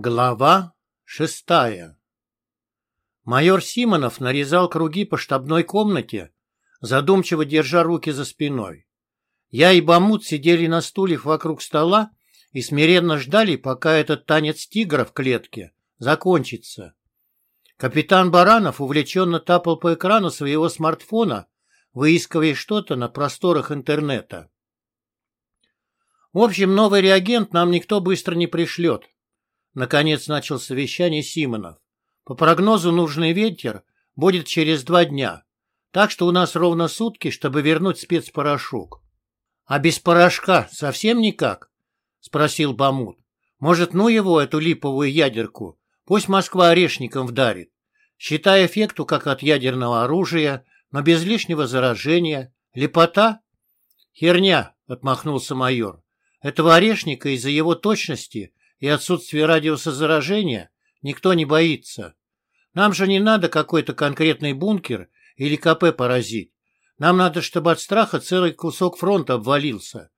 Глава шестая Майор Симонов нарезал круги по штабной комнате, задумчиво держа руки за спиной. Я и Бамут сидели на стульях вокруг стола и смиренно ждали, пока этот танец тигра в клетке закончится. Капитан Баранов увлеченно тапал по экрану своего смартфона, выискивая что-то на просторах интернета. В общем, новый реагент нам никто быстро не пришлет. Наконец начал совещание Симонов. По прогнозу нужный ветер будет через два дня, так что у нас ровно сутки, чтобы вернуть спецпорошок. — А без порошка совсем никак? — спросил Бамут. — Может, ну его, эту липовую ядерку? Пусть Москва орешником вдарит. Считая эффекту как от ядерного оружия, но без лишнего заражения. Лепота? — Херня, — отмахнулся майор. Этого орешника из-за его точности и отсутствие радиуса заражения никто не боится. Нам же не надо какой-то конкретный бункер или КП поразить. Нам надо, чтобы от страха целый кусок фронта обвалился.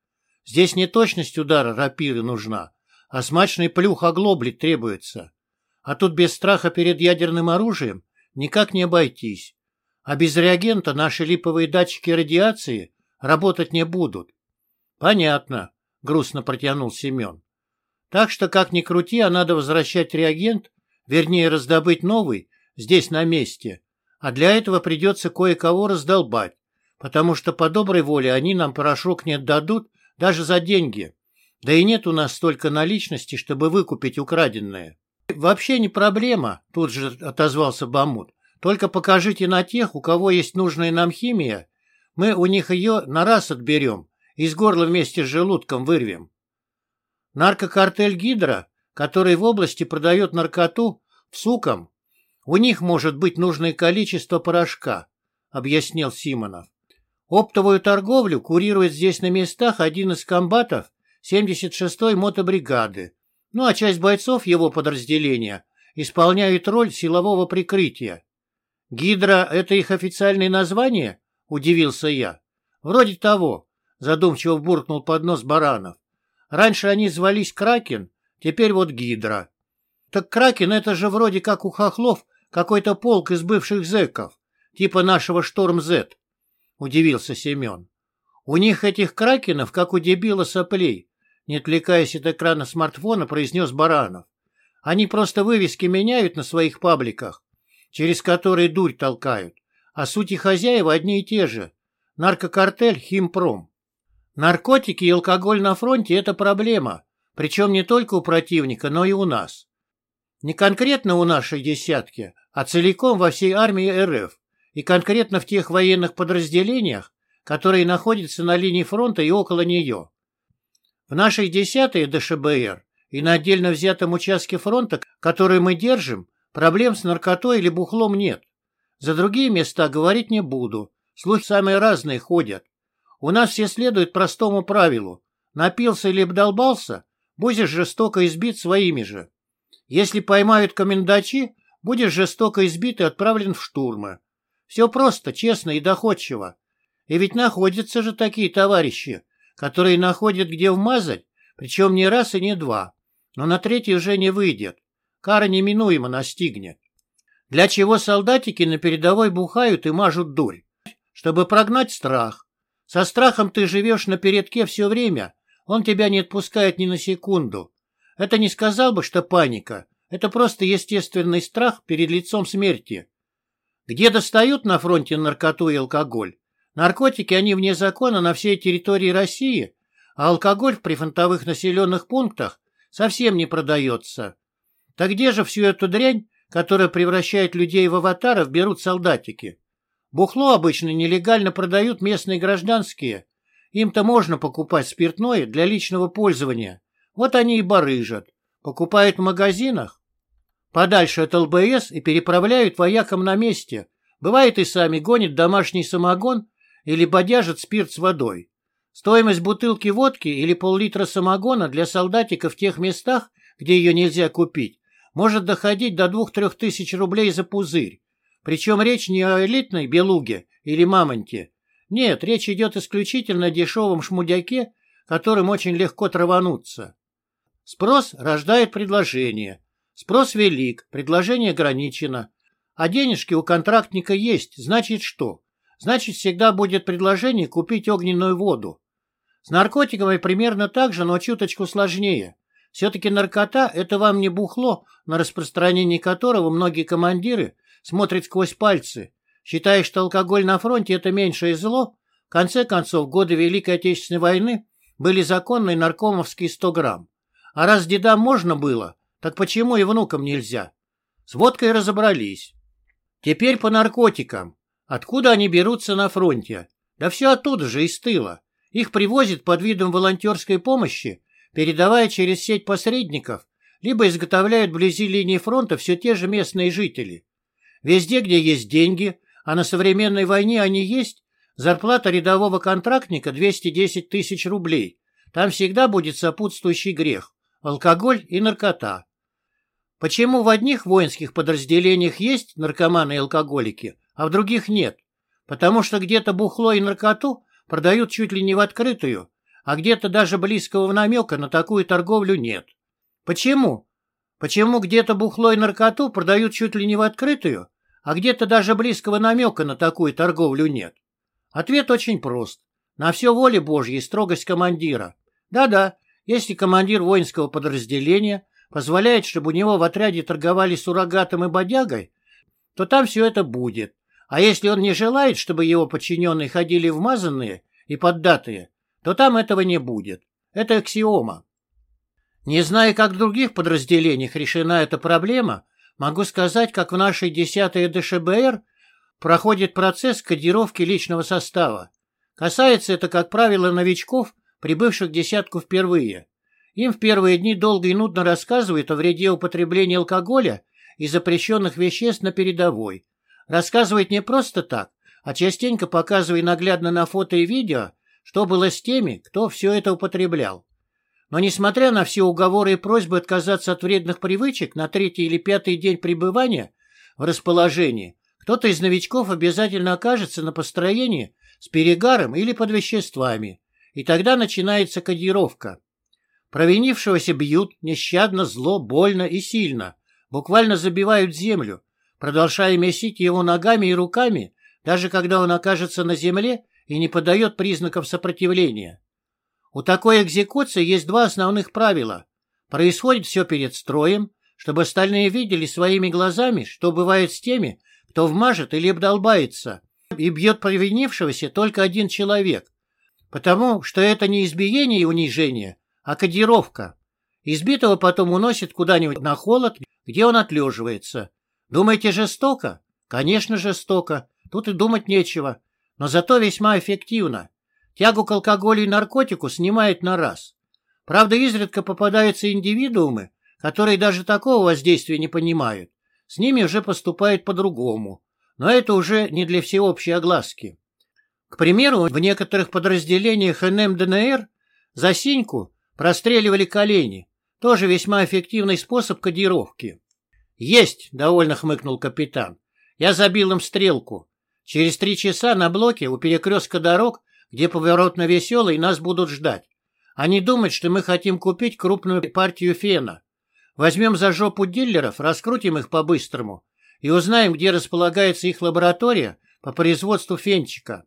Здесь не точность удара рапиры нужна, а смачный плюх оглоблить требуется. А тут без страха перед ядерным оружием никак не обойтись. А без реагента наши липовые датчики радиации работать не будут. — Понятно, — грустно протянул Семен. Так что, как ни крути, а надо возвращать реагент, вернее, раздобыть новый, здесь на месте. А для этого придется кое-кого раздолбать, потому что по доброй воле они нам порошок не отдадут даже за деньги. Да и нет у нас столько наличности, чтобы выкупить украденное. Вообще не проблема, тут же отозвался Бамут. Только покажите на тех, у кого есть нужная нам химия. Мы у них ее на раз отберем, из горла вместе с желудком вырвем. Наркокартель Гидра, который в области продает наркоту, в сукам, у них может быть нужное количество порошка, объяснил Симонов. Оптовую торговлю курирует здесь на местах один из комбатов 76-й мотобригады, ну а часть бойцов его подразделения исполняют роль силового прикрытия. «Гидра — это их официальное название?» — удивился я. «Вроде того», — задумчиво буркнул под нос Баранов. Раньше они звались Кракен, теперь вот Гидра. Так Кракен — это же вроде как у хохлов какой-то полк из бывших зэков, типа нашего Шторм-З, — удивился Семен. У них этих Кракенов, как у дебила соплей, не отвлекаясь от экрана смартфона, произнес Баранов. Они просто вывески меняют на своих пабликах, через которые дурь толкают, а сути хозяева одни и те же. Наркокартель Химпром. Наркотики и алкоголь на фронте – это проблема, причем не только у противника, но и у нас. Не конкретно у нашей десятки, а целиком во всей армии РФ и конкретно в тех военных подразделениях, которые находятся на линии фронта и около нее. В нашей десятой ДШБР и на отдельно взятом участке фронта, который мы держим, проблем с наркотой или бухлом нет. За другие места говорить не буду, слухи самые разные ходят. У нас все следуют простому правилу. Напился или обдолбался, будешь жестоко избит своими же. Если поймают комендачи, будешь жестоко избит и отправлен в штурмы. Все просто, честно и доходчиво. И ведь находятся же такие товарищи, которые находят где вмазать, причем не раз и не два. Но на третий уже не выйдет. Кара неминуемо настигнет. Для чего солдатики на передовой бухают и мажут дурь? Чтобы прогнать страх. Со страхом ты живешь на передке все время, он тебя не отпускает ни на секунду. Это не сказал бы, что паника. Это просто естественный страх перед лицом смерти. Где достают на фронте наркоту и алкоголь? Наркотики, они вне закона на всей территории России, а алкоголь в прифронтовых населенных пунктах совсем не продается. Так где же всю эту дрянь, которая превращает людей в аватаров, берут солдатики? Бухло обычно нелегально продают местные гражданские. Им-то можно покупать спиртное для личного пользования. Вот они и барыжат. Покупают в магазинах, подальше от ЛБС и переправляют воякам на месте. Бывает и сами гонят домашний самогон или бодяжат спирт с водой. Стоимость бутылки водки или пол-литра самогона для солдатика в тех местах, где ее нельзя купить, может доходить до двух-трех тысяч рублей за пузырь. Причем речь не о элитной белуге или мамонте. Нет, речь идет исключительно о дешевом шмудяке, которым очень легко травануться. Спрос рождает предложение, Спрос велик, предложение ограничено. А денежки у контрактника есть, значит что? Значит, всегда будет предложение купить огненную воду. С наркотиками примерно так же, но чуточку сложнее. Все-таки наркота – это вам не бухло, на распространение которого многие командиры смотрят сквозь пальцы, считая, что алкоголь на фронте – это меньшее зло. В конце концов, годы Великой Отечественной войны были законные наркомовские 100 грамм. А раз дедам можно было, так почему и внукам нельзя? С водкой разобрались. Теперь по наркотикам. Откуда они берутся на фронте? Да все оттуда же, из тыла. Их привозят под видом волонтерской помощи, передавая через сеть посредников, либо изготовляют вблизи линии фронта все те же местные жители. Везде, где есть деньги, а на современной войне они есть, зарплата рядового контрактника 210 тысяч рублей. Там всегда будет сопутствующий грех – алкоголь и наркота. Почему в одних воинских подразделениях есть наркоманы и алкоголики, а в других нет? Потому что где-то бухло и наркоту продают чуть ли не в открытую, а где-то даже близкого намека на такую торговлю нет. Почему? Почему где-то бухло и наркоту продают чуть ли не в открытую, а где-то даже близкого намека на такую торговлю нет? Ответ очень прост. На все воле Божьей и строгость командира. Да-да, если командир воинского подразделения позволяет, чтобы у него в отряде торговали суррогатом и бодягой, то там все это будет. А если он не желает, чтобы его подчиненные ходили вмазанные и поддатые, то там этого не будет. Это аксиома. Не зная, как в других подразделениях решена эта проблема, могу сказать, как в нашей 10-й ДШБР проходит процесс кодировки личного состава. Касается это, как правило, новичков, прибывших десятку впервые. Им в первые дни долго и нудно рассказывают о вреде употребления алкоголя и запрещенных веществ на передовой. Рассказывает не просто так, а частенько показывая наглядно на фото и видео, что было с теми, кто все это употреблял. Но несмотря на все уговоры и просьбы отказаться от вредных привычек на третий или пятый день пребывания в расположении, кто-то из новичков обязательно окажется на построении с перегаром или под веществами, и тогда начинается кодировка. Провинившегося бьют нещадно, зло, больно и сильно, буквально забивают землю, продолжая месить его ногами и руками, даже когда он окажется на земле и не подает признаков сопротивления. У такой экзекуции есть два основных правила. Происходит все перед строем, чтобы остальные видели своими глазами, что бывает с теми, кто вмажет или обдолбается, и бьет провинившегося только один человек, потому что это не избиение и унижение, а кодировка. Избитого потом уносит куда-нибудь на холод, где он отлеживается. Думаете, жестоко? Конечно, жестоко. Тут и думать нечего но зато весьма эффективно. Тягу к алкоголю и наркотику снимает на раз. Правда, изредка попадаются индивидуумы, которые даже такого воздействия не понимают. С ними уже поступают по-другому. Но это уже не для всеобщей огласки. К примеру, в некоторых подразделениях НМДНР за синьку простреливали колени. Тоже весьма эффективный способ кодировки. «Есть!» — довольно хмыкнул капитан. «Я забил им стрелку. Через три часа на блоке у перекрестка дорог, где поворот на Веселый, нас будут ждать. Они думают, что мы хотим купить крупную партию фена. Возьмем за жопу дилеров, раскрутим их по-быстрому и узнаем, где располагается их лаборатория по производству фенчика.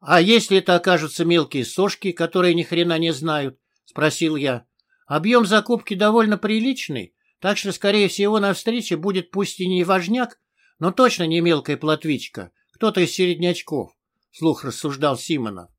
А если это окажутся мелкие сошки, которые ни хрена не знают? Спросил я. Объем закупки довольно приличный, так что, скорее всего, на встрече будет пусть и не важняк, но точно не мелкая плотвичка, кто-то из середнячков, — слух рассуждал Симонов.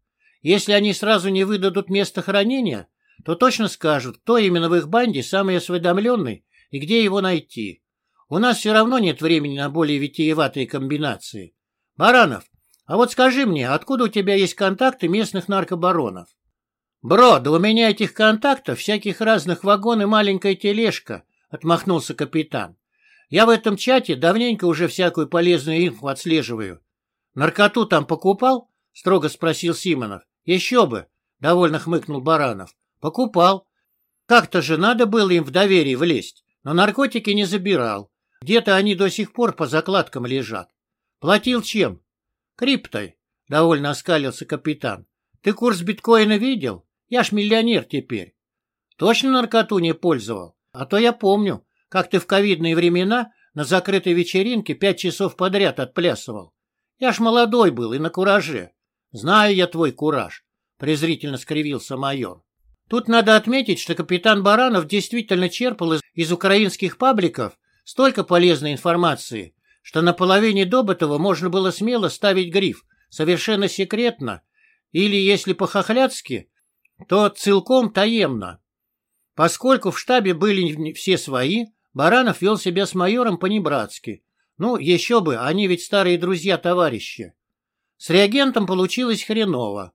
Если они сразу не выдадут место хранения, то точно скажут, кто именно в их банде самый осведомленный и где его найти. У нас все равно нет времени на более витиеватые комбинации. Баранов, а вот скажи мне, откуда у тебя есть контакты местных наркобаронов? Бро, да у меня этих контактов всяких разных вагон и маленькая тележка, — отмахнулся капитан. Я в этом чате давненько уже всякую полезную инфу отслеживаю. Наркоту там покупал? Строго спросил Симонов. Еще бы, довольно хмыкнул Баранов. Покупал. Как-то же надо было им в доверие влезть, но наркотики не забирал. Где-то они до сих пор по закладкам лежат. Платил чем? Криптой, довольно оскалился капитан. Ты курс биткоина видел? Я ж миллионер теперь. Точно наркоту не пользовал? А то я помню, как ты в ковидные времена на закрытой вечеринке пять часов подряд отплясывал. Я ж молодой был и на кураже. Знаю я твой кураж, — презрительно скривился майор. Тут надо отметить, что капитан Баранов действительно черпал из, из украинских пабликов столько полезной информации, что на половине Добытова можно было смело ставить гриф «совершенно секретно» или, если по-хохляцки, то целком таемно. Поскольку в штабе были все свои, Баранов вел себя с майором по-небратски. Ну, еще бы, они ведь старые друзья-товарищи. С реагентом получилось хреново.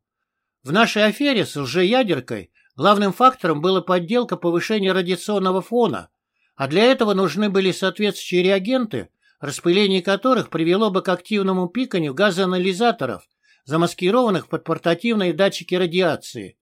В нашей афере с лжеядеркой главным фактором была подделка повышения радиационного фона, а для этого нужны были соответствующие реагенты, распыление которых привело бы к активному пиканию газоанализаторов, замаскированных под портативные датчики радиации.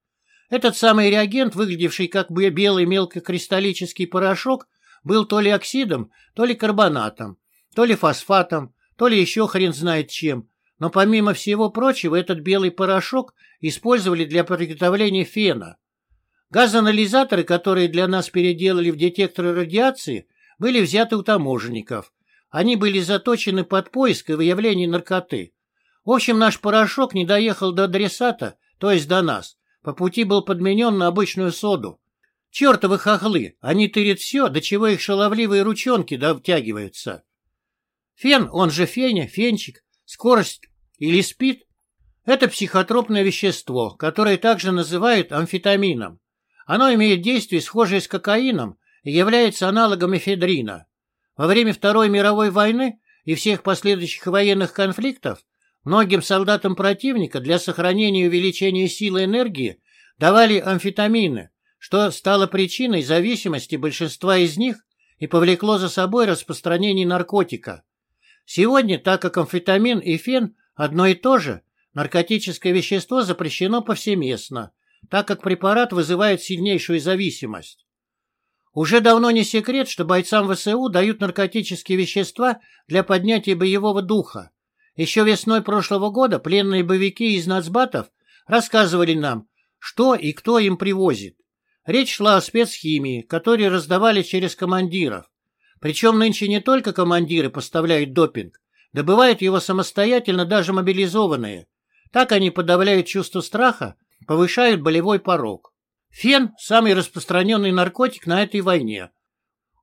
Этот самый реагент, выглядевший как бы белый мелкокристаллический порошок, был то ли оксидом, то ли карбонатом, то ли фосфатом, то ли еще хрен знает чем. Но помимо всего прочего, этот белый порошок использовали для приготовления фена. Газоанализаторы, которые для нас переделали в детекторы радиации, были взяты у таможенников. Они были заточены под поиск и выявление наркоты. В общем, наш порошок не доехал до адресата, то есть до нас. По пути был подменен на обычную соду. Чертовы хохлы, они тырят все, до чего их шаловливые ручонки дотягиваются. Фен, он же феня, фенчик, скорость или спид – это психотропное вещество, которое также называют амфетамином. Оно имеет действие, схожее с кокаином, и является аналогом эфедрина. Во время Второй мировой войны и всех последующих военных конфликтов многим солдатам противника для сохранения и увеличения силы энергии давали амфетамины, что стало причиной зависимости большинства из них и повлекло за собой распространение наркотика. Сегодня, так как амфетамин и фен одно и то же, наркотическое вещество запрещено повсеместно, так как препарат вызывает сильнейшую зависимость. Уже давно не секрет, что бойцам ВСУ дают наркотические вещества для поднятия боевого духа. Еще весной прошлого года пленные боевики из нацбатов рассказывали нам, что и кто им привозит. Речь шла о спецхимии, которые раздавали через командиров. Причем нынче не только командиры поставляют допинг, добывают его самостоятельно даже мобилизованные. Так они подавляют чувство страха, повышают болевой порог. Фен – самый распространенный наркотик на этой войне.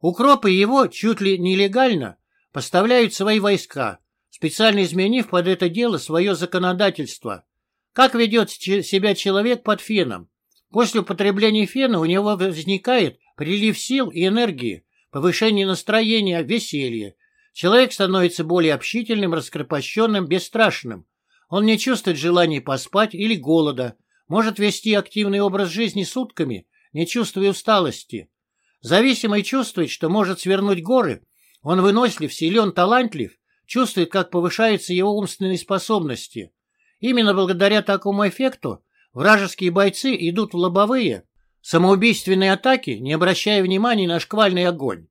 Укропы его чуть ли нелегально поставляют свои войска, специально изменив под это дело свое законодательство. Как ведет себя человек под феном? После употребления фена у него возникает прилив сил и энергии, повышение настроения, веселье. Человек становится более общительным, раскрепощенным, бесстрашным. Он не чувствует желания поспать или голода, может вести активный образ жизни сутками, не чувствуя усталости. Зависимый чувствует, что может свернуть горы. Он вынослив, силен, талантлив, чувствует, как повышаются его умственные способности. Именно благодаря такому эффекту Вражеские бойцы идут в лобовые, самоубийственные атаки, не обращая внимания на шквальный огонь.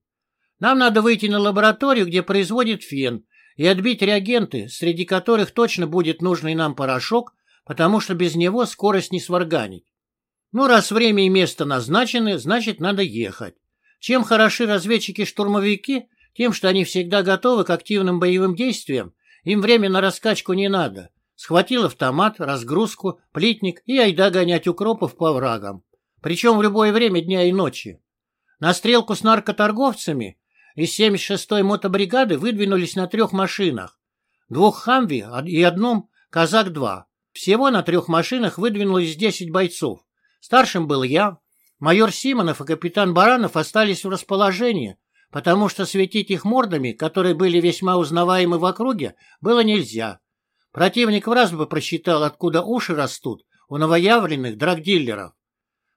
Нам надо выйти на лабораторию, где производит фен, и отбить реагенты, среди которых точно будет нужный нам порошок, потому что без него скорость не сварганить. Ну, раз время и место назначены, значит, надо ехать. Чем хороши разведчики-штурмовики? Тем, что они всегда готовы к активным боевым действиям, им время на раскачку не надо. Схватил автомат, разгрузку, плитник и айда гонять укропов по врагам. Причем в любое время дня и ночи. На стрелку с наркоторговцами из 76-й мотобригады выдвинулись на трех машинах. Двух «Хамви» и одном «Казак-2». Всего на трех машинах выдвинулись 10 бойцов. Старшим был я. Майор Симонов и капитан Баранов остались в расположении, потому что светить их мордами, которые были весьма узнаваемы в округе, было нельзя. Противник в раз бы просчитал, откуда уши растут у новоявленных драгдиллеров.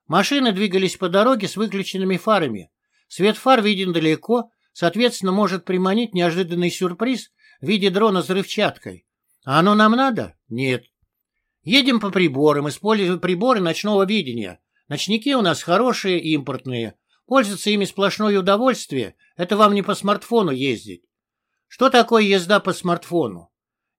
Машины двигались по дороге с выключенными фарами. Свет фар виден далеко, соответственно, может приманить неожиданный сюрприз в виде дрона с взрывчаткой. А оно нам надо? Нет. Едем по приборам, используя приборы ночного видения. Ночники у нас хорошие, импортные. Пользоваться ими сплошное удовольствие. Это вам не по смартфону ездить. Что такое езда по смартфону?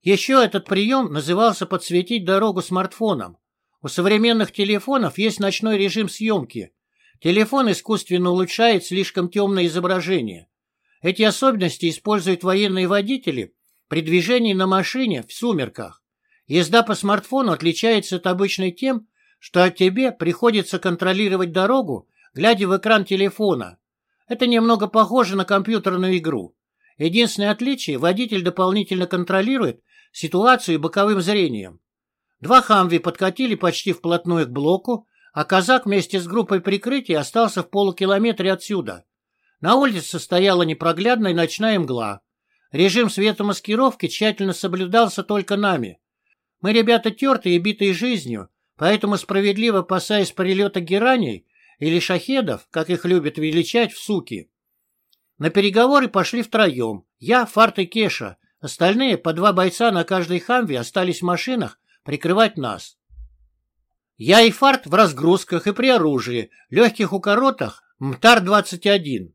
Еще этот прием назывался подсветить дорогу смартфоном. У современных телефонов есть ночной режим съемки. телефон искусственно улучшает слишком темное изображение. Эти особенности используют военные водители при движении на машине в сумерках. Езда по смартфону отличается от обычной тем, что тебе приходится контролировать дорогу, глядя в экран телефона. Это немного похоже на компьютерную игру. Единственное отличие – водитель дополнительно контролирует ситуацию боковым зрением. Два «Хамви» подкатили почти вплотную к блоку, а казак вместе с группой прикрытия остался в полукилометре отсюда. На улице стояла непроглядная ночная мгла. Режим светомаскировки тщательно соблюдался только нами. Мы ребята тертые и битые жизнью, поэтому справедливо опасаясь прилета гераней или шахедов, как их любят величать в суки. На переговоры пошли втроем. Я, Фарт и Кеша. Остальные, по два бойца на каждой хамве, остались в машинах прикрывать нас. Я и Фарт в разгрузках и при оружии, легких укоротах МТАР-21.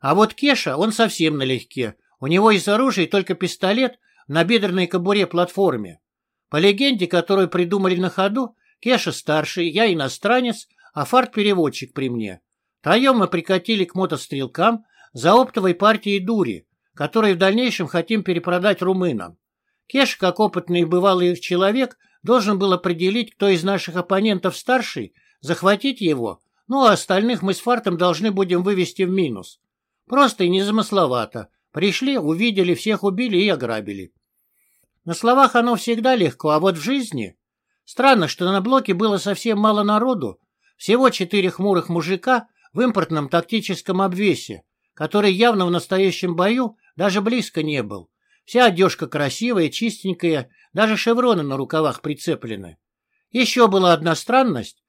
А вот Кеша, он совсем налегке. У него из оружия только пистолет на бедренной кобуре платформе. По легенде, которую придумали на ходу, Кеша старший, я иностранец, а Фарт переводчик при мне. Троем мы прикатили к мотострелкам за оптовой партией дури, которые в дальнейшем хотим перепродать румынам. Кеш, как опытный и бывалый человек, должен был определить, кто из наших оппонентов старший, захватить его, ну а остальных мы с Фартом должны будем вывести в минус. Просто и незамысловато. Пришли, увидели, всех убили и ограбили. На словах оно всегда легко, а вот в жизни... Странно, что на блоке было совсем мало народу, всего четыре хмурых мужика в импортном тактическом обвесе, который явно в настоящем бою даже близко не был. Вся одежка красивая, чистенькая, даже шевроны на рукавах прицеплены. Еще была одна странность.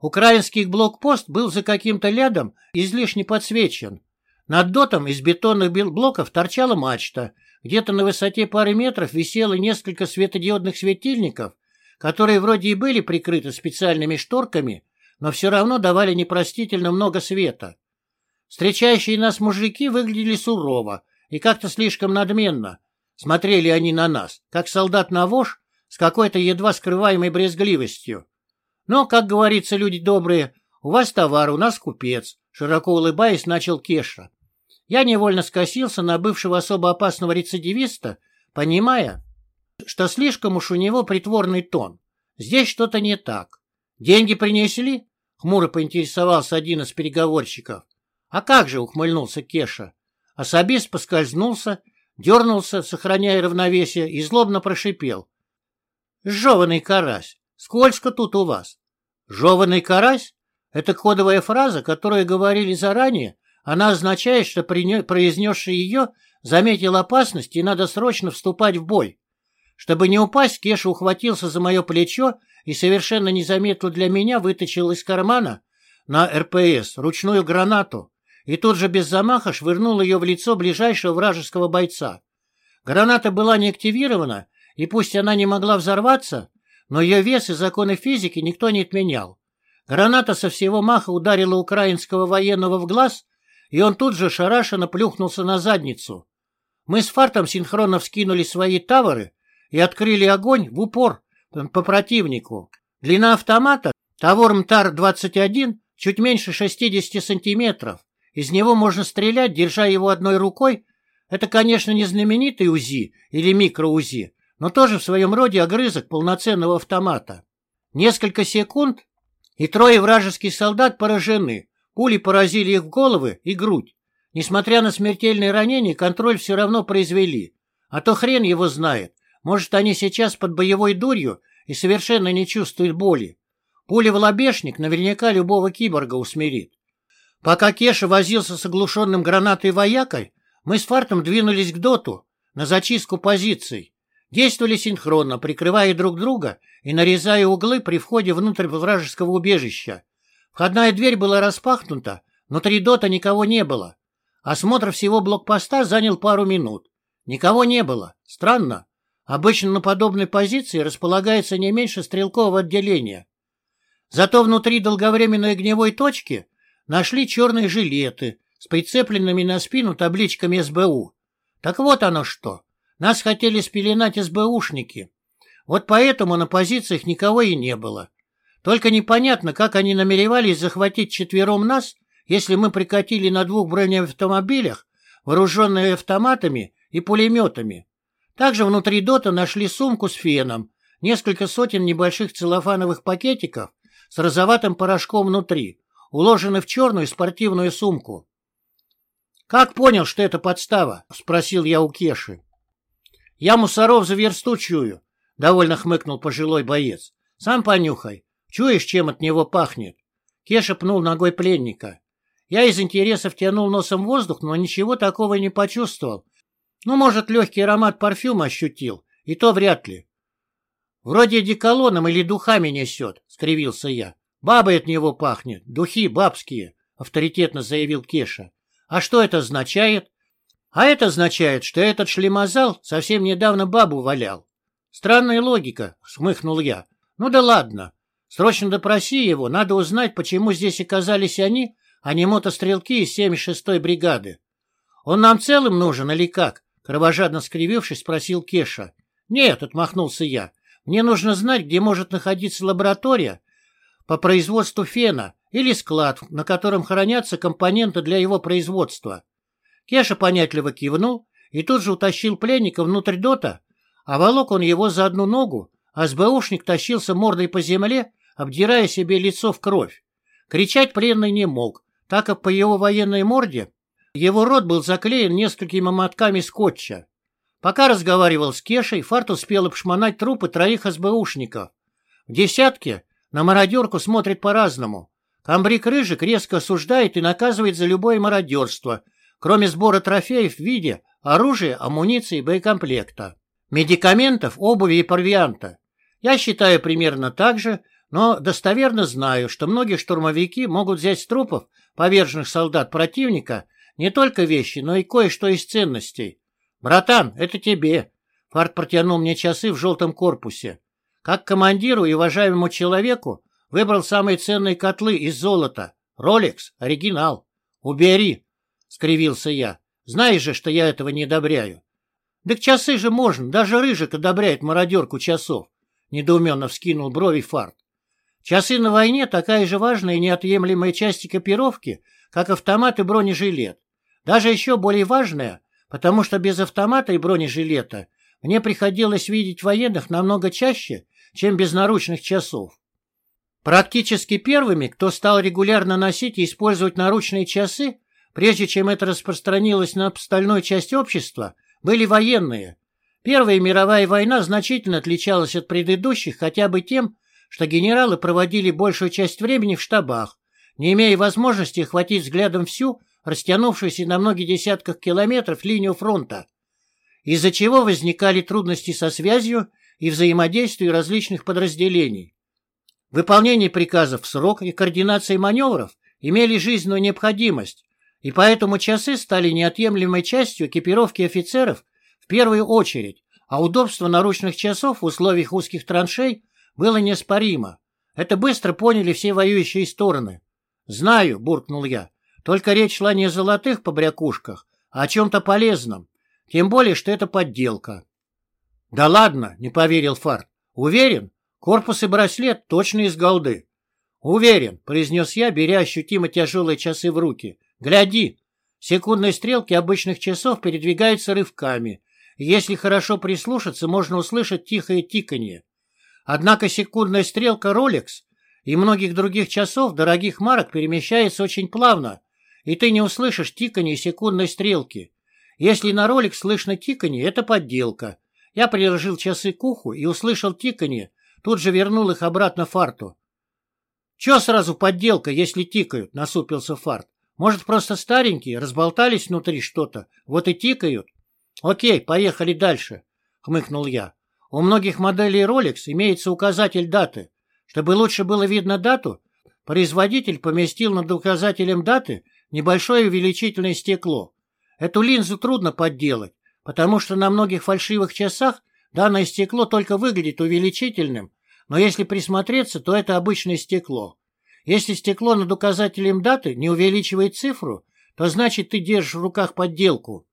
Украинский блокпост был за каким-то лядом излишне подсвечен. Над дотом из бетонных блоков торчала мачта. Где-то на высоте пары метров висело несколько светодиодных светильников, которые вроде и были прикрыты специальными шторками, но все равно давали непростительно много света. Встречающие нас мужики выглядели сурово и как-то слишком надменно, Смотрели они на нас, как солдат на вож, с какой-то едва скрываемой брезгливостью. Но, как говорится, люди добрые, у вас товар, у нас купец, широко улыбаясь, начал Кеша. Я невольно скосился на бывшего особо опасного рецидивиста, понимая, что слишком уж у него притворный тон. Здесь что-то не так. Деньги принесли? Хмуро поинтересовался один из переговорщиков. А как же, ухмыльнулся Кеша. Особист поскользнулся дернулся, сохраняя равновесие, и злобно прошипел. «Жеванный карась! Скользко тут у вас!» «Жеванный карась» — это кодовая фраза, которую говорили заранее. Она означает, что произнесший ее заметил опасность и надо срочно вступать в бой. Чтобы не упасть, Кеша ухватился за мое плечо и совершенно незаметно для меня вытащил из кармана на РПС ручную гранату и тут же без замаха швырнул ее в лицо ближайшего вражеского бойца. Граната была не активирована, и пусть она не могла взорваться, но ее вес и законы физики никто не отменял. Граната со всего маха ударила украинского военного в глаз, и он тут же шарашенно плюхнулся на задницу. Мы с фартом синхронно вскинули свои тавры и открыли огонь в упор по противнику. Длина автомата, Тавор МТАР-21, чуть меньше 60 сантиметров. Из него можно стрелять, держа его одной рукой. Это, конечно, не знаменитый УЗИ или микро-УЗИ, но тоже в своем роде огрызок полноценного автомата. Несколько секунд, и трое вражеских солдат поражены. Пули поразили их в головы и грудь. Несмотря на смертельные ранения, контроль все равно произвели. А то хрен его знает. Может, они сейчас под боевой дурью и совершенно не чувствуют боли. Пуля в лобешник наверняка любого киборга усмирит. Пока Кеша возился с оглушенным гранатой воякой, мы с Фартом двинулись к доту на зачистку позиций. Действовали синхронно, прикрывая друг друга и нарезая углы при входе внутрь вражеского убежища. Входная дверь была распахнута, внутри дота никого не было. Осмотр всего блокпоста занял пару минут. Никого не было. Странно. Обычно на подобной позиции располагается не меньше стрелкового отделения. Зато внутри долговременной огневой точки нашли черные жилеты с прицепленными на спину табличками СБУ. Так вот оно что. Нас хотели спеленать СБУшники. Вот поэтому на позициях никого и не было. Только непонятно, как они намеревались захватить четвером нас, если мы прикатили на двух бронеавтомобилях, вооруженные автоматами и пулеметами. Также внутри дота нашли сумку с феном, несколько сотен небольших целлофановых пакетиков с розоватым порошком внутри, уложены в черную спортивную сумку. «Как понял, что это подстава?» — спросил я у Кеши. «Я мусоров за версту чую», — довольно хмыкнул пожилой боец. «Сам понюхай. Чуешь, чем от него пахнет?» Кеша пнул ногой пленника. Я из интереса втянул носом воздух, но ничего такого не почувствовал. Ну, может, легкий аромат парфюма ощутил, и то вряд ли. «Вроде деколоном или духами несет», — скривился я. «Бабой от него пахнет, духи бабские», — авторитетно заявил Кеша. «А что это означает?» «А это означает, что этот шлемозал совсем недавно бабу валял». «Странная логика», — смыхнул я. «Ну да ладно. Срочно допроси его, надо узнать, почему здесь оказались они, а не мотострелки из 76-й бригады. Он нам целым нужен или как?» Кровожадно скривившись, спросил Кеша. «Нет», — отмахнулся я. «Мне нужно знать, где может находиться лаборатория по производству фена или склад, на котором хранятся компоненты для его производства». Кеша понятливо кивнул и тут же утащил пленника внутрь дота, а волок он его за одну ногу, а СБУшник тащился мордой по земле, обдирая себе лицо в кровь. Кричать пленный не мог, так как по его военной морде его рот был заклеен несколькими мотками скотча. Пока разговаривал с Кешей, Фарт успел обшмонать трупы троих СБУшников. В десятке на мародерку смотрит по-разному. Камбрик Рыжик резко осуждает и наказывает за любое мародерство, кроме сбора трофеев в виде оружия, амуниции и боекомплекта, медикаментов, обуви и провианта. Я считаю примерно так же, но достоверно знаю, что многие штурмовики могут взять с трупов поверженных солдат противника не только вещи, но и кое-что из ценностей. «Братан, это тебе!» Фарт протянул мне часы в желтом корпусе. Как командиру и уважаемому человеку выбрал самые ценные котлы из золота. Ролекс, оригинал. «Убери!» — скривился я. «Знаешь же, что я этого не одобряю». «Да к часы же можно, даже Рыжик одобряет мародерку часов», — недоуменно вскинул брови Фарт. «Часы на войне такая же важная и неотъемлемая часть экипировки, как автомат и бронежилет. Даже еще более важное, потому что без автомата и бронежилета мне приходилось видеть военных намного чаще, чем без наручных часов. Практически первыми, кто стал регулярно носить и использовать наручные часы, прежде чем это распространилось на остальную часть общества, были военные. Первая мировая война значительно отличалась от предыдущих хотя бы тем, что генералы проводили большую часть времени в штабах, не имея возможности охватить взглядом всю растянувшуюся на многие десятках километров линию фронта, из-за чего возникали трудности со связью и взаимодействием различных подразделений. Выполнение приказов в срок и координация маневров имели жизненную необходимость, и поэтому часы стали неотъемлемой частью экипировки офицеров в первую очередь, а удобство наручных часов в условиях узких траншей было неоспоримо. Это быстро поняли все воюющие стороны. «Знаю», — буркнул я, только речь шла не о золотых побрякушках, а о чем-то полезном. Тем более, что это подделка. — Да ладно, — не поверил Фарт. — Уверен? Корпус и браслет точно из голды. — Уверен, — произнес я, беря ощутимо тяжелые часы в руки. — Гляди. Секундные стрелки обычных часов передвигаются рывками. Если хорошо прислушаться, можно услышать тихое тиканье. Однако секундная стрелка Rolex и многих других часов дорогих марок перемещается очень плавно, и ты не услышишь тиканье секундной стрелки. Если на ролик слышно тиканье, это подделка. Я приложил часы к уху и услышал тиканье, тут же вернул их обратно фарту. — Че сразу подделка, если тикают? — насупился фарт. — Может, просто старенькие, разболтались внутри что-то, вот и тикают? — Окей, поехали дальше, — хмыкнул я. У многих моделей Rolex имеется указатель даты. Чтобы лучше было видно дату, производитель поместил над указателем даты небольшое увеличительное стекло. Эту линзу трудно подделать, потому что на многих фальшивых часах данное стекло только выглядит увеличительным, но если присмотреться, то это обычное стекло. Если стекло над указателем даты не увеличивает цифру, то значит ты держишь в руках подделку.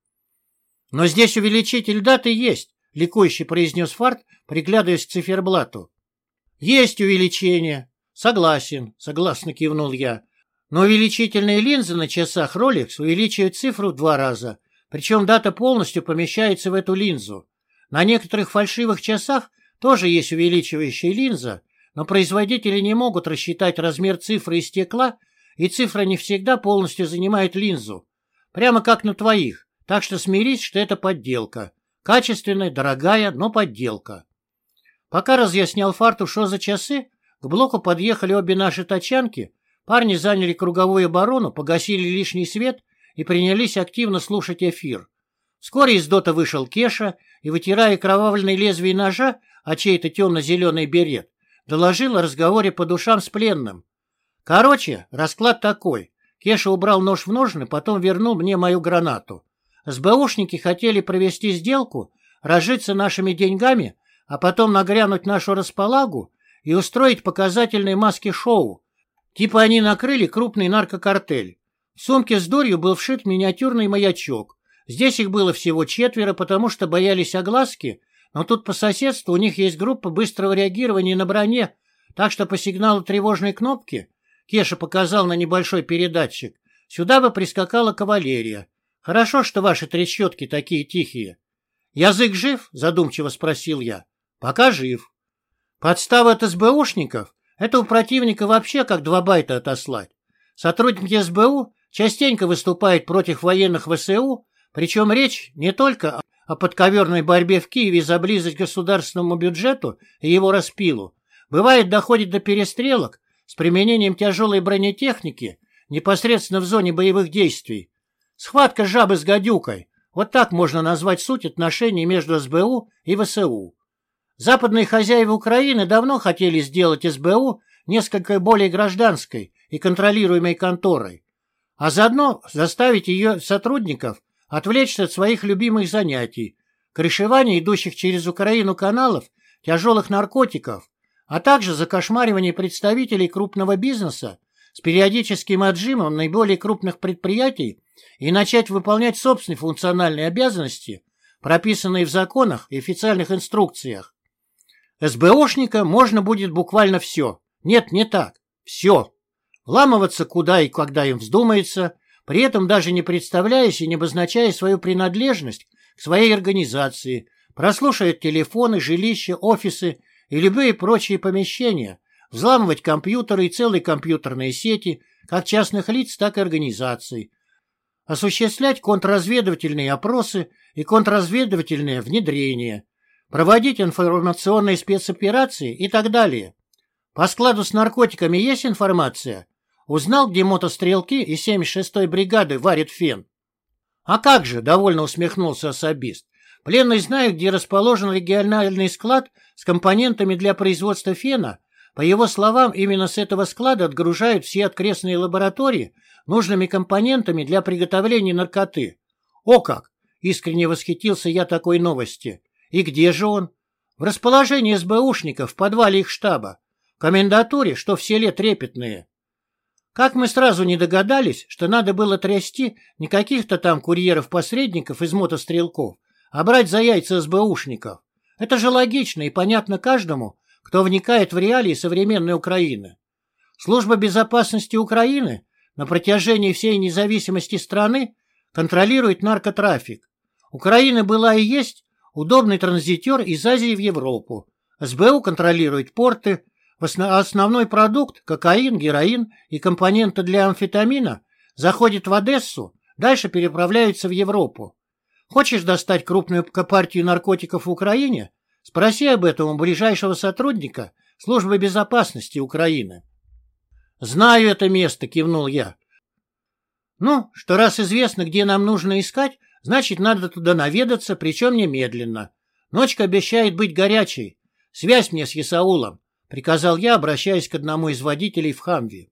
Но здесь увеличитель даты есть, ликующе произнес Фарт, приглядываясь к циферблату. Есть увеличение. Согласен, согласно кивнул я. Но увеличительные линзы на часах Rolex увеличивают цифру в два раза, причем дата полностью помещается в эту линзу. На некоторых фальшивых часах тоже есть увеличивающая линза, но производители не могут рассчитать размер цифры из стекла, и цифра не всегда полностью занимает линзу. Прямо как на твоих, так что смирись, что это подделка. Качественная, дорогая, но подделка. Пока разъяснял фарту, что за часы, к блоку подъехали обе наши тачанки, парни заняли круговую оборону, погасили лишний свет и принялись активно слушать эфир. Вскоре из дота вышел Кеша и, вытирая кровавленное лезвие ножа, а чей-то темно-зеленый берет, доложил о разговоре по душам с пленным. Короче, расклад такой. Кеша убрал нож в ножны, потом вернул мне мою гранату. СБУшники хотели провести сделку, разжиться нашими деньгами, а потом нагрянуть нашу располагу и устроить показательные маски-шоу. Типа они накрыли крупный наркокартель. В сумке с дурью был вшит миниатюрный маячок. Здесь их было всего четверо, потому что боялись огласки, но тут по соседству у них есть группа быстрого реагирования на броне, так что по сигналу тревожной кнопки Кеша показал на небольшой передатчик. Сюда бы прискакала кавалерия. Хорошо, что ваши трещотки такие тихие. Язык жив? Задумчиво спросил я. Пока жив. Подстава от СБУшников? Это у противника вообще как два байта отослать. Сотрудники СБУ частенько выступают против военных ВСУ, причем речь не только о подковерной борьбе в Киеве за близость к государственному бюджету и его распилу. Бывает, доходит до перестрелок с применением тяжелой бронетехники непосредственно в зоне боевых действий. Схватка жабы с гадюкой. Вот так можно назвать суть отношений между СБУ и ВСУ. Западные хозяева Украины давно хотели сделать СБУ несколько более гражданской и контролируемой конторой, а заодно заставить ее сотрудников отвлечься от своих любимых занятий, крышевания идущих через Украину каналов тяжелых наркотиков, а также закошмаривание представителей крупного бизнеса с периодическим отжимом наиболее крупных предприятий и начать выполнять собственные функциональные обязанности, прописанные в законах и официальных инструкциях. СБОшника можно будет буквально все. Нет, не так. Все. Вламываться куда и когда им вздумается, при этом даже не представляясь и не обозначая свою принадлежность к своей организации, прослушивать телефоны, жилища, офисы и любые прочие помещения, взламывать компьютеры и целые компьютерные сети, как частных лиц, так и организаций, осуществлять контрразведывательные опросы и контрразведывательные внедрения, проводить информационные спецоперации и так далее. По складу с наркотиками есть информация? Узнал, где мотострелки из 76-й бригады варят фен? А как же, довольно усмехнулся особист. Пленный знает, где расположен региональный склад с компонентами для производства фена. По его словам, именно с этого склада отгружают все окрестные лаборатории нужными компонентами для приготовления наркоты. О как! Искренне восхитился я такой новости. И где же он? В расположении СБУшников в подвале их штаба. Комендатуре, что в селе Трепетные. Как мы сразу не догадались, что надо было трясти не каких-то там курьеров-посредников из мотострелков, а брать за яйца СБУшников. Это же логично и понятно каждому, кто вникает в реалии современной Украины. Служба безопасности Украины на протяжении всей независимости страны контролирует наркотрафик. Украина была и есть удобный транзитер из Азии в Европу. СБУ контролирует порты, основной продукт, кокаин, героин и компоненты для амфетамина, заходит в Одессу, дальше переправляются в Европу. Хочешь достать крупную партию наркотиков в Украине? Спроси об этом у ближайшего сотрудника Службы безопасности Украины. «Знаю это место», — кивнул я. «Ну, что раз известно, где нам нужно искать, значит, надо туда наведаться, причем немедленно. Ночка обещает быть горячей. Связь мне с Исаулом», — приказал я, обращаясь к одному из водителей в Хамве.